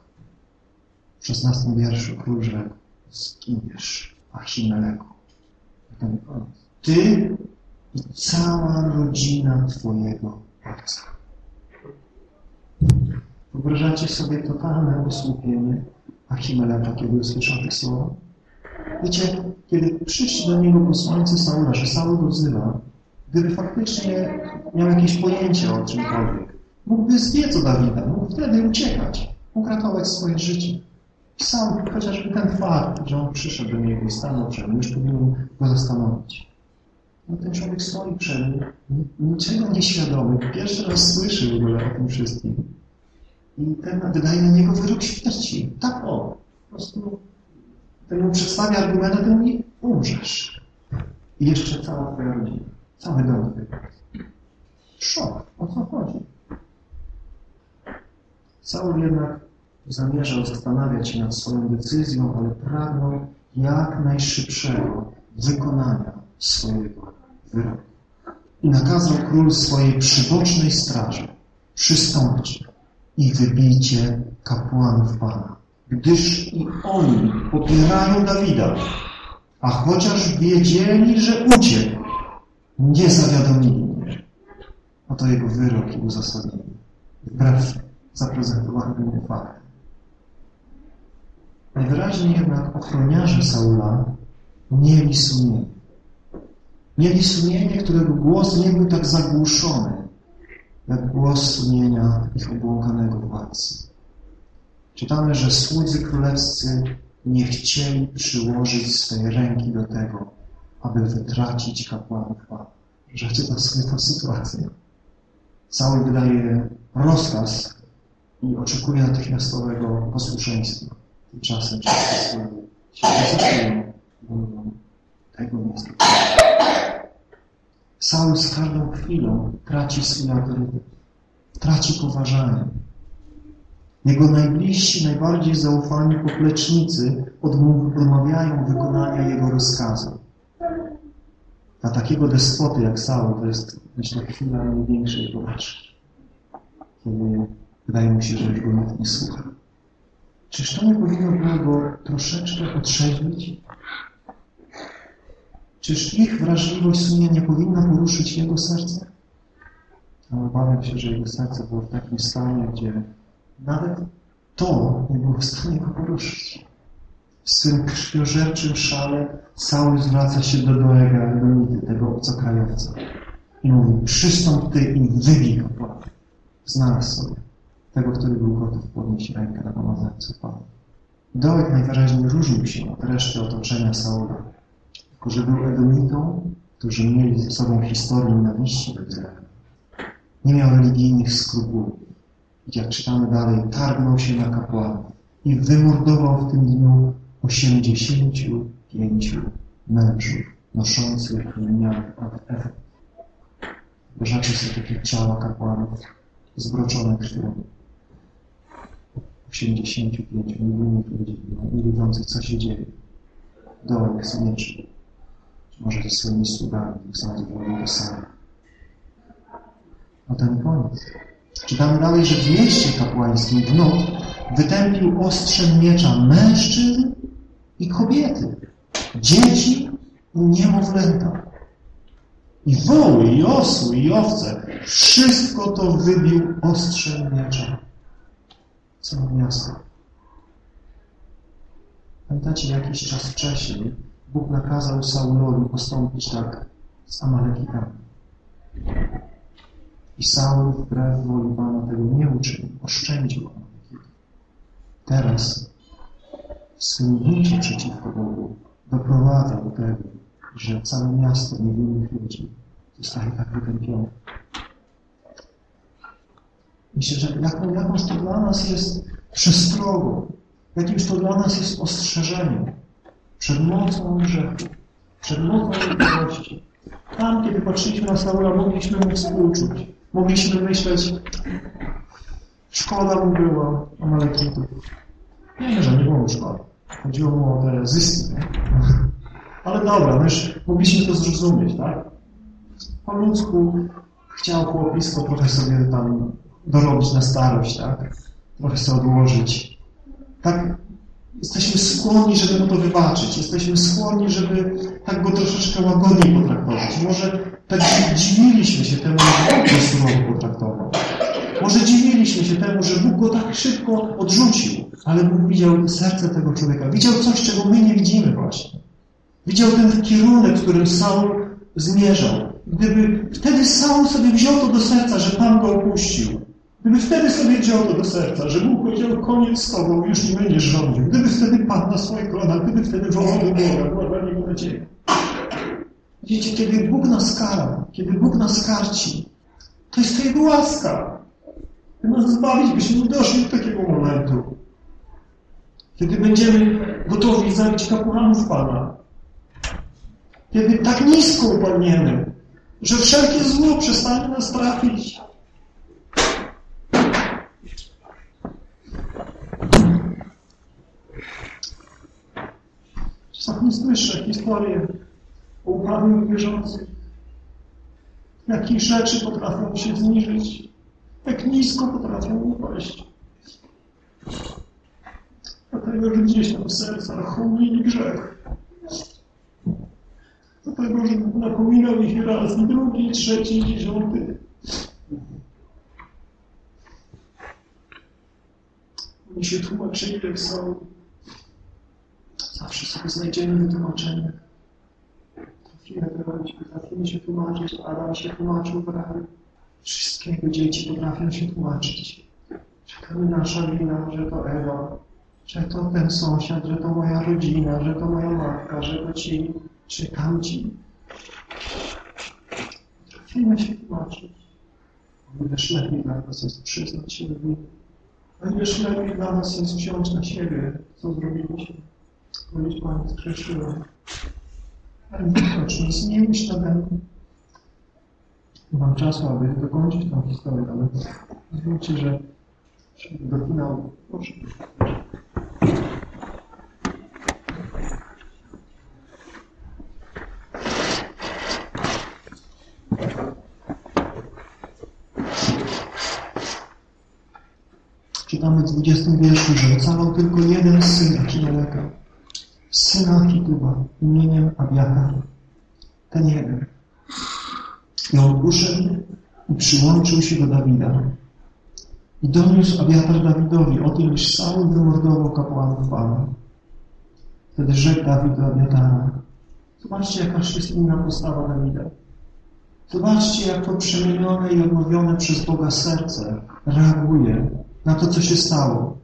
W szesnastym wierszu król rzekł, zginiesz, Achimeleku. Ty i cała rodzina Twojego Ojca. Wyobrażacie sobie totalne osłupienie Achimeleka, kiedy usłyszał te słowa? Wiecie, kiedy przyszli do niego posłańcy Saula, że Saul go wzywa, gdyby faktycznie miał jakieś pojęcie o czymkolwiek, mógłby zbiec od Dawida, mógł wtedy uciekać, mógł ratować swoje życie. Sam chociażby ten fakt, że on przyszedł do niego i stanął przed nim, już powinien go zastanowić. No ten człowiek stoi przed nim, niczego nieświadomy, pierwszy raz słyszy w ogóle o tym wszystkim. I ten wydaje na niego wyrok śmierci. Tak o, po prostu ten mu przedstawia argument, ten mówi, umrzesz. I jeszcze cała twoja rodzina, cały dom Szok, o co chodzi? Saul jednak zamierzał zastanawiać się nad swoją decyzją, ale pragnął jak najszybszego wykonania swojego wyroku. I nakazał król swojej przybocznej straży przystąpcie i wybijcie kapłanów Pana, gdyż i oni popierają Dawida, a chociaż wiedzieli, że uciekł, nie zawiadomili mnie. Oto jego wyrok i uzasadnienie, wbrew zaprezentowanym faktem. Najwyraźniej jednak ochroniarze Saula mieli sumienie. Mieli sumienie, którego głos nie był tak zagłuszony, jak głos sumienia ich obłąkanego władcy. Czytamy, że słudzy królewscy nie chcieli przyłożyć swojej ręki do tego, aby wytracić kapłanów Pana. Rzeczy sobie tą sytuację. Saul wydaje rozkaz i oczekuje natychmiastowego posłuszeństwa. Tymczasem wszyscy się mówią, tego nie zrobią. Saul z każdą chwilą traci swój autorytet, traci poważanie. Jego najbliżsi, najbardziej zaufani poplecznicy odmawiają wykonania jego rozkazu. Dla takiego despoty jak Saul to jest, myślę, chwila największej porażki. Kiedy wydaje mu się, że już go nikt nie słucha. Czyż to nie powinno było go troszeczkę otrzeźwić? Czyż ich wrażliwość sumie nie powinna poruszyć jego serce? Ale obawiam się, że jego serce było w takim stanie, gdzie nawet to nie było w stanie go poruszyć. W swym krwiożerczym szale Saul zwraca się do Doega Edomity, tego obcokrajowca. I mówi, przystąp ty i wybij go. Znalazł sobie tego, który był gotów podnieść rękę na pomazanicu Pana. Doeg najwyraźniej różnił się od reszty otoczenia Saula. Że był Edomitą, którzy mieli ze sobą historię nienawiści do. Nie miał religijnych skrupułów. Jak czytamy dalej, targnął się na kapłanów i wymordował w tym dniu 85 mężów noszących lniany efekt. Wyobraźcie sobie takie ciała kapłanów zbroczone krwią. 85 milionów ludzi, nie widzących, co się dzieje. Dołek z mieczy, może ze swoimi sługami, w sądzie było to samo. A ten koniec. Czytamy dalej, że w mieście kapłańskim w noc wytępił ostrzem miecza mężczyzn i kobiety, dzieci i niemowlęta. I woły, i osły, i owce. Wszystko to wybił ostrzem miecza. Całe miasto. Pamiętacie, jakiś czas wcześniej Bóg nakazał Saulowi postąpić tak z Amalekitami. I Saul wbrew woli Pana tego nie uczynił, oszczędził Amalekitów. Teraz w swym buncie przeciwko Bogu doprowadza do tego, że całe miasto niewinnych ludzi zostaje tak wytępione. Myślę, że jaką, jakąś to dla nas jest przestrogą, jakimś to dla nas jest ostrzeżeniem przed mocą grzechu, przed mocą nieprawości. Tam, kiedy patrzyliśmy na Saula, mogliśmy mu współczuć. Mogliśmy myśleć, szkoda mu była Amalekitów. Nie, że nie było szkoda. Chodziło mu o te zyski. Nie? Ale dobra, my mogliśmy to zrozumieć, tak? Po ludzku chciał chłopisko trochę sobie tam dorobić na starość, tak? Trochę sobie odłożyć. Tak jesteśmy skłonni, żeby mu to wybaczyć. Jesteśmy skłonni, żeby tak go troszeczkę łagodniej potraktować. Może tak dziwiliśmy się temu, że Bóg go surowo potraktował. Może dziwiliśmy się temu, że Bóg go tak szybko odrzucił, ale Bóg widział serce tego człowieka. Widział coś, czego my nie widzimy właśnie. Widział ten kierunek, w którym Saul zmierzał. Gdyby wtedy Saul sobie wziął to do serca, że Pan go opuścił, gdyby wtedy sobie wziął to do serca, że Bóg powiedział, koniec z Tobą, już nie będziesz rządził, gdyby wtedy Pan na swoje kolana, gdyby wtedy wołał do Boga, była dla Niego nadzieja. Wiecie, kiedy Bóg nas kara, kiedy Bóg nas karci, to jest to Jego łaska. By nas zbawić, byśmy doszli do takiego momentu. Kiedy będziemy gotowi zabić kapłanów Pana. Kiedy tak nisko upadniemy, że wszelkie zło przestanie nas trafić. Czasami słyszę historie o upadłych wierzących. Jakie rzeczy potrafią się zniżyć, jak nisko potrafią upaść. Dlatego, że gdzieś tam w sercach chłonili grzech. Dlatego, że napominał ich raz, drugi, trzeci, dziesiąty. Oni się tłumaczyli tak samo. Zawsze sobie znajdziemy wytłumaczenie. Trafimy wyrobić, potrafimy się tłumaczyć. Adam się tłumaczył w raju. Wszystkie jego dzieci potrafią się tłumaczyć. Że to nasza wina, że to Ewa, że to ten sąsiad, że to moja rodzina, że to moja matka, że to ci, czy tamci. Trafimy się tłumaczyć. O ileż lepiej dla nas jest przyznać się do winy. O ileż lepiej dla nas jest wziąć na siebie, co zrobiliśmy. Powiedzieć, Panie, zgrzeszyłem. Ale nie chodź, nie zmienisz nade mną. Nie mam czasu, aby dokończyć tę historię, ale pozwólcie, że do finału. Proszę. Czytamy w 20 wierszu, że ocalał tylko jeden syn Achimeleka, syna Achituba imieniem Abiatar. Ten jeden. I on uszedł i przyłączył się do Dawida. I doniósł Abiatar Dawidowi o tym, iż Saul wymordował kapłanów Pana. Wtedy rzekł Dawid do Abiatara. Zobaczcie, jaka jest inna postawa Dawida. Zobaczcie, jak to przemienione i odnowione przez Boga serce reaguje na to, co się stało.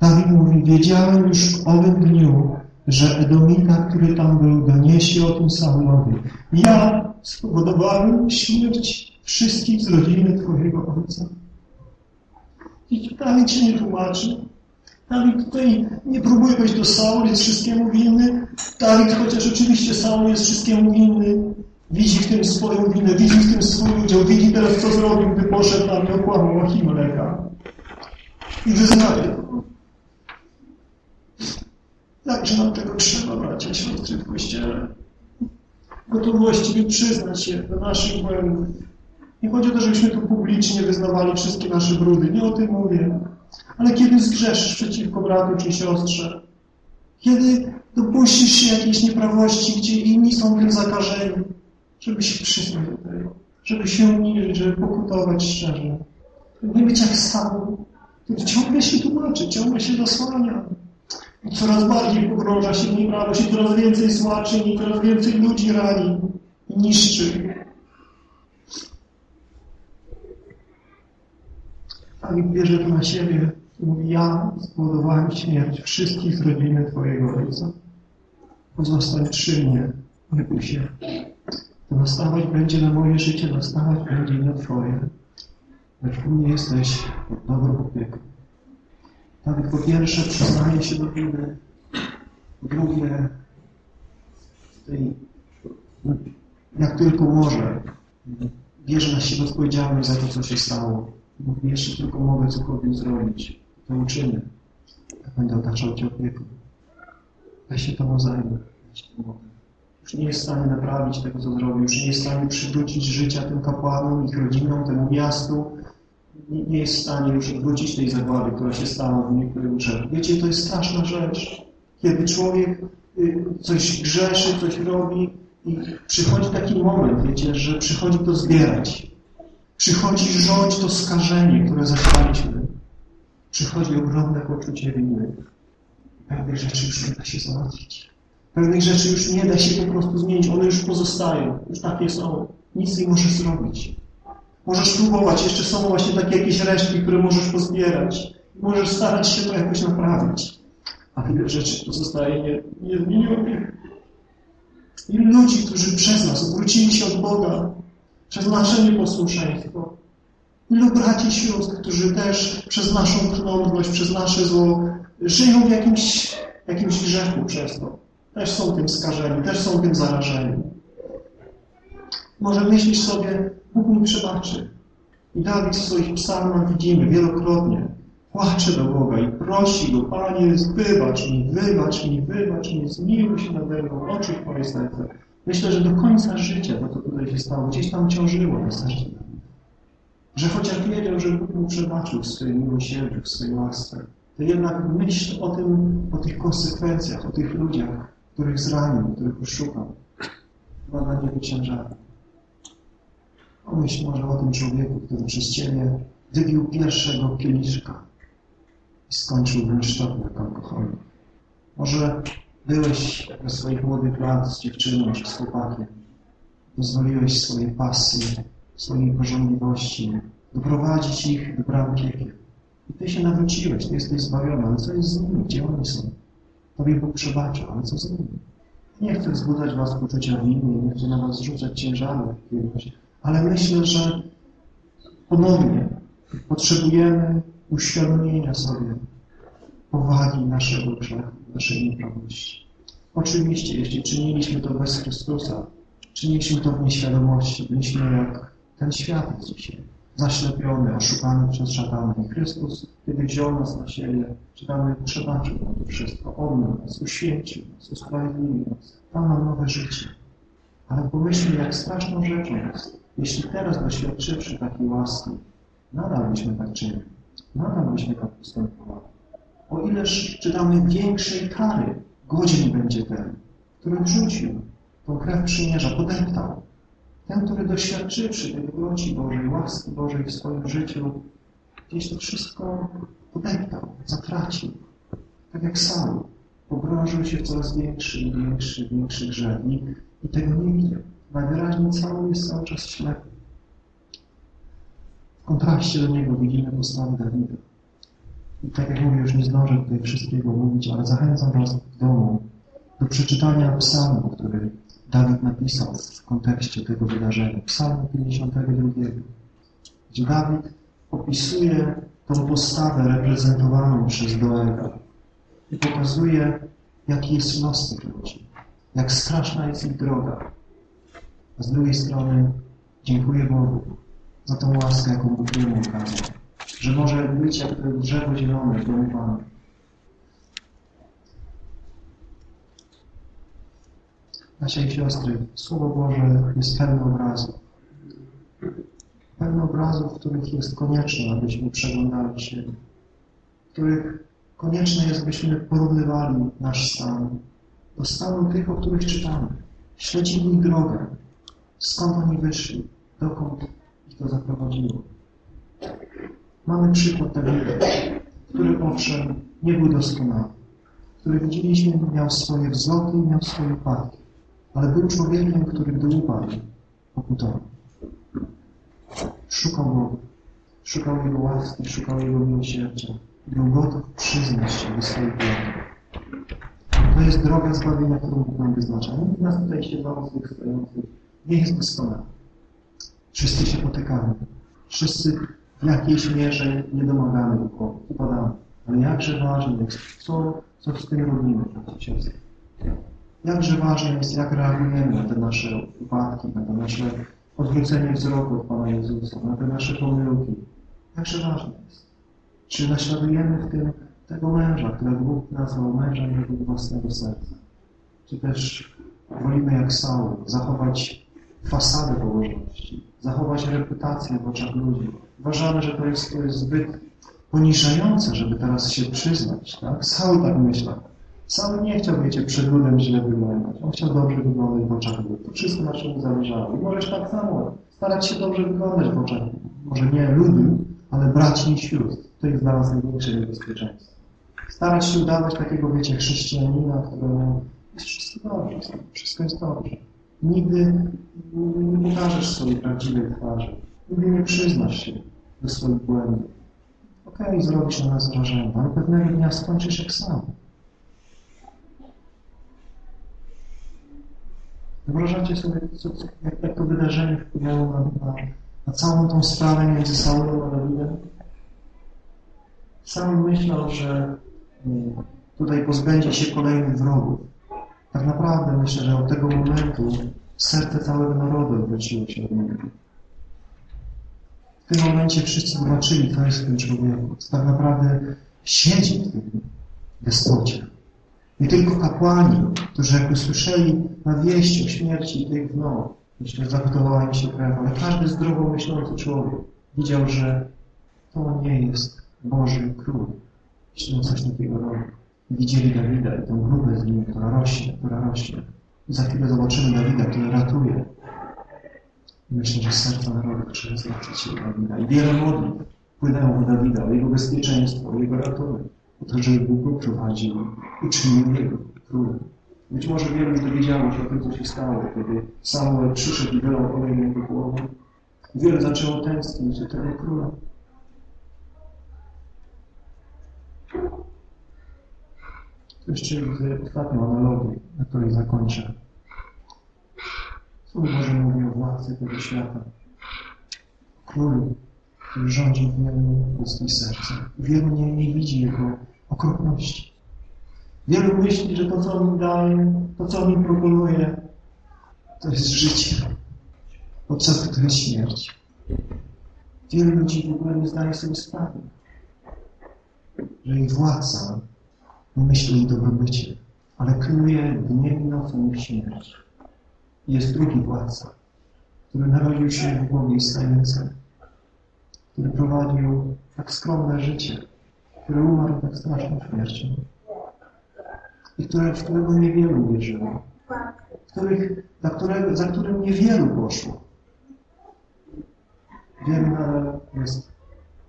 Dawid mówi, wiedziałem już w owym dniu, że Edomita, który tam był, doniesie o tym Saulowi. Ja spowodowałem śmierć wszystkich z rodziny Twojego ojca. I Dawid się nie tłumaczy. Dawid tutaj nie próbuje powiedzieć, że Saul jest wszystkiemu winny. Dawid, chociaż oczywiście Saul jest wszystkiemu winny, widzi w tym swoją winę, widzi w tym swój udział, widzi teraz, co zrobił, gdy poszedł tam i okłamał Achimeleka. I wyznaje. Jakże nam tego trzeba, bracia, siostry w Kościele. Gotowości, by przyznać się do naszych błędów. Nie chodzi o to, żebyśmy tu publicznie wyznawali wszystkie nasze brudy. Nie o tym mówię. Ale kiedy zgrzeszysz przeciwko bratu czy siostrze, kiedy dopuścisz się jakiejś nieprawości, gdzie inni są tym zakażeni, żeby się przyznać do tego, żeby się uniżyć, żeby pokutować szczerze. Nie być jak sam, który ciągle się tłumaczy, ciągle się dosłania. I coraz bardziej pogrąża się w nieprawość i coraz więcej zła czyni, coraz więcej ludzi rani i niszczy. Dawid bierze na siebie i mówi, ja spowodowałem śmierć wszystkich z rodziny Twojego Ojca. Pozostań przy mnie, nie bój się. Nastawać będzie na moje życie, nastawać będzie na Twoje. Lecz u mnie jesteś pod dobrą opieką. Dawid po pierwsze przyznaje się do winy, po drugie tej, jak tylko może bierze na siebie odpowiedzialność za to, co się stało. Mówi, jeszcze tylko mogę cokolwiek zrobić. To uczynię. Ja będę otaczał Cię opieką. Ja się Tobą zajmę. Ja się pomogę. Już nie jest w stanie naprawić tego, co zrobił. Już nie jest w stanie przywrócić życia tym kapłanom, ich rodzinom, temu miastu. Nie, jest w stanie już odwrócić tej zagłady, która się stała w niektórych grzechach. Wiecie, to jest straszna rzecz. Kiedy człowiek y, coś grzeszy, coś robi i przychodzi taki moment, wiecie, że przychodzi to zbierać. Przychodzi rządź to skażenie, które zachwaliśmy. Przychodzi ogromne poczucie winy. Pewnych rzeczy już nie da się załatwić. Pewnych rzeczy już nie da się po prostu zmienić. One już pozostają. Już takie są. Nic nie możesz zrobić. Możesz próbować. Jeszcze są właśnie takie jakieś resztki, które możesz pozbierać. Możesz starać się to jakoś naprawić. A wiele rzeczy pozostaje niezmienionych. Ilu ludzi, którzy przez nas odwrócili się od Boga, przez nasze nieposłuszeństwo. Ilu braci i sióstr, którzy też przez naszą krnąbrność, przez nasze zło żyją w jakimś, jakimś grzechu przez to. Też są tym skażeni, też są tym zarażeni. Może myślisz sobie, Bóg mi przebaczy. I Dawid w swoich psalmach widzimy wielokrotnie, płacze do Boga i prosi Go, Panie, wybacz mi, wybacz mi, wybacz mi, zmiłuj się nade mną, oczyść moje serce. Myślę, że do końca życia to, co tutaj się stało, gdzieś tam ciążyło na sercu. Że chociaż wiedział, że Bóg mu przebaczył w swojej miłosierdziu, w swojej łasce, to jednak myśl o tym, o tych konsekwencjach, o tych ludziach, których zranił, których oszukał, chyba na niego ciężarem. Pomyśl może o tym człowieku, który przez Ciebie wypił pierwszego kieliszka i skończył rynsztok jak alkoholu. Może byłeś we swoich młodych lat z dziewczyną czy z chłopakiem. Pozwoliłeś swojej pasji, swojej pożądliwości doprowadzić ich do bram piekiel. I Ty się nawróciłeś, Ty jesteś zbawiony, ale co jest z nimi? Gdzie oni są? Tobie Bóg przebaczył, ale co z nimi? Nie chcę wzbudzać Was poczucia winy, nie chcę na Was zrzucać ciężaru jakiegoś, ale myślę, że ponownie potrzebujemy uświadomienia sobie powagi naszego grzechu, naszej nieprawości. Oczywiście, jeśli czyniliśmy to bez Chrystusa, czyniliśmy to w nieświadomości, byliśmy jak ten świat dzisiaj, zaślepiony, oszukany przez szatana. Chrystus, kiedy wziął nas na siebie, czytamy, przebaczył nam to wszystko, odmył nas, uświęcił nas, usprawiedliwił nas, dał nam nowe życie. Ale pomyślmy, jak straszną rzeczą jest, jeśli teraz doświadczywszy takiej łaski, nadal byśmy tak czynili, nadal byśmy tak postępowali. O ileż czytamy większej kary, godzin będzie ten, który wrzucił tą krew przymierza, podeptał. Ten, który doświadczywszy tej dobroci Bożej, łaski Bożej w swoim życiu, gdzieś to wszystko podeptał, zatracił. Tak jak Saul, pogrążył się w coraz większy większy, większy grzech i, i tego nie widział. Najwyraźniej cały jest cały czas ślepy. W kontraście do niego widzimy postawę Dawida. I tak jak mówię, już nie zdążę tutaj wszystkiego mówić, ale zachęcam Was w domu do przeczytania psalmu, który Dawid napisał w kontekście tego wydarzenia. Psalm 52, gdzie Dawid opisuje tą postawę reprezentowaną przez Doega i pokazuje, jaki jest los tych ludzi, jak straszna jest ich droga. A z drugiej strony dziękuję Bogu za tą łaskę, jaką Bóg mu że może być jak drzewo zielone w domu Pana. Siostry, Słowo Boże jest pełne obrazów. Pełne obrazów, których jest konieczne, abyśmy przeglądali się, których konieczne jest, byśmy porównywali nasz stan do stanu tych, o których czytamy. Śledzili ich drogę, skąd oni wyszli, dokąd ich to zaprowadziło. Mamy przykład Dawida, który owszem nie był doskonały, który widzieliśmy miał swoje wzloty i miał swoje upadki ale był człowiekiem, który gdy upadł, pokutował. Szukał Boga, szukał Jego łaski, szukał Jego miłosierdzia. Był gotów przyznać się do swoich błędów. To jest droga zbawienia, którą Bóg nam wyznacza. Nikt nas tutaj siedzących, stojących nie jest doskonały. Wszyscy się potykamy. Wszyscy w jakiejś mierze nie domagamy duchowo, upadamy. Ale jakże ważne jest, co, co z tym robimy, siostry. Jakże ważne jest, jak reagujemy na te nasze upadki, na to nasze odwrócenie wzroku od Pana Jezusa, na te nasze pomyłki. Jakże ważne jest. Czy naśladujemy w tym tego męża, którego Bóg nazwał mężem jego własnego serca? Czy też wolimy jak Saul zachować fasadę pobożności, zachować reputację w oczach ludzi? Uważamy, że to jest, to jest zbyt poniżające, żeby teraz się przyznać. Tak? Saul tak myślał. Sam nie chciał, wiecie, przed ludem źle wyglądać. On chciał dobrze wyglądać w oczach ludzi. To wszystko na czym zależało. I możesz tak samo starać się dobrze wyglądać w oczach, może nie ludu, ale braci i sióstr. To jest dla nas największe niebezpieczeństwo. Starać się udawać takiego, wiecie, chrześcijanina, któremu jest wszystko dobrze, wszystko jest dobrze. Nigdy nie pokażesz swojej prawdziwej twarzy. Nigdy nie przyznasz się do swoich błędów. Okej, okay, zrobisz na nas wrażenie, ale pewnego dnia skończysz jak sam. Wyobrażacie sobie, co, jak, jak to wydarzenie wpłynęło na, na, na, całą tą sprawę między Saulem a Dawidem? Sam myślał, że mm, tutaj pozbędzie się kolejnych wrogów. Tak naprawdę myślę, że od tego momentu serce całego narodu odwróciło się od niego. W tym momencie wszyscy zobaczyli, co jest w tym człowieku. Tak naprawdę siedzi w tym despocie. Nie tylko kapłani, którzy jak usłyszeli na wieść o śmierci tych wnów, myślę, zagotowała im się krew, ale każdy zdrowo myślący człowiek widział, że to nie jest Boży Król, jeśli on coś takiego robi. Widzieli Dawida i tę grupę z nim, która rośnie, która rośnie. I za chwilę zobaczymy Dawida, który ratuje. I myślę, że serca narodu trzeba zobaczyć się Dawida. I wiele modlitw płynęło do Dawida o jego bezpieczeństwo, o jego ratunek po to, żeby Bóg go prowadził i czynił jego królem. Być może wielu już dowiedziało się o tym, co się stało, kiedy Samuel przyszedł i wylał olej na jego głowę. Wiele zaczęło tęsknić do tego króla. Jeszcze widzę ostatnią analogię, na której zakończę. Słowo Boże mówi o władcy tego świata. Król, który rządzi w wielu ludzkich sercach. Wielu nie, nie widzi jego okropności. Wielu myśli, że to, co on daje, to, co on im proponuje, to jest życie, podczas gdy jest śmierć. Wielu ludzi w ogóle nie zdaje sobie sprawy, że ich władca myśli o dobrobycie, ale kryje i ich śmierć. Jest drugi władca, który narodził się w głowie tajemnicy, który prowadził tak skromne życie, który umarł tak straszną śmiercią i które, w którego niewielu wierzyło, których, za, którego, za którym niewielu poszło. Wielu nadal jest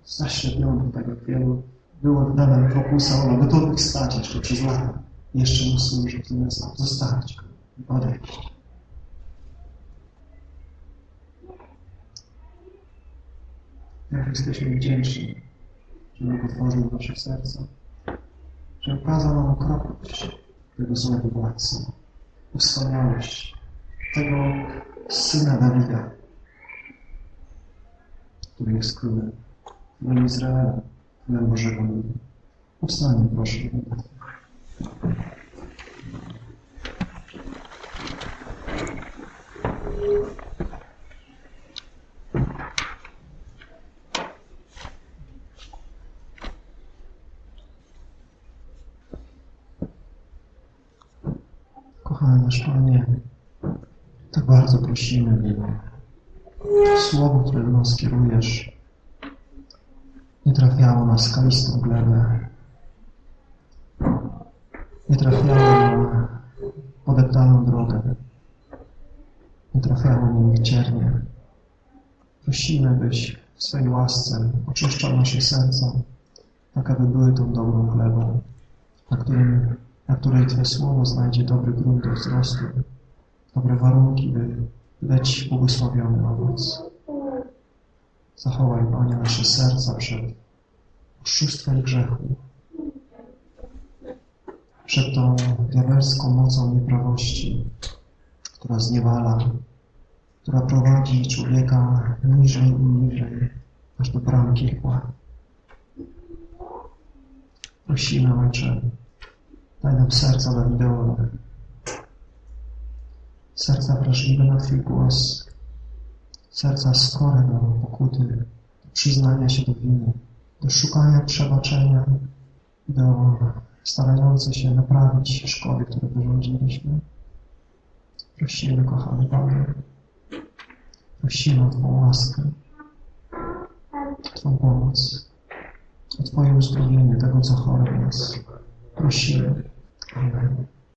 zaślepionych, tak jak wielu było nadal wokół Saula, gotowych stać jeszcze przez lata, jeszcze mu służyć, zamiast zostawić go i odejść. Jak jesteśmy wdzięczni, że Bóg otworzył nasze serca, że ukazał nam okropność tego złego władcy, wspaniałość tego Syna Dawida, który jest królem, królem Izraela, Bożego ludu. Powstanie proszę. Kochany nasz Panie, tak bardzo prosimy, by Słowo, które do nas kierujesz, nie trafiało na skalistą glebę, nie trafiało na podeptaną drogę, nie trafiało na nich ciernie. Prosimy, byś w swojej łasce oczyszczał nasze serca, tak aby były tą dobrą glebą, na, którym, na której Twoje Słowo znajdzie dobry grunt do wzrostu, dobre warunki, by dać błogosławiony owoc. Zachowaj, Panie, nasze serca przed oszustwem grzechu, przed tą diabelską mocą nieprawości, która zniewala, która prowadzi człowieka niżej i niżej, aż do bram piekła. Prosimy, Ojcze, daj nam serca Dawidowe, serca wrażliwe na Twój głos, serca skore do pokuty, do przyznania się do winy, do szukania przebaczenia, do starające się naprawić szkody, które wyrządziliśmy. Prosimy, kochany Panie, prosimy o Twą łaskę, Twą pomoc, o Twoje uzdrowienie tego, co chore w nas. Prosimy. Amen.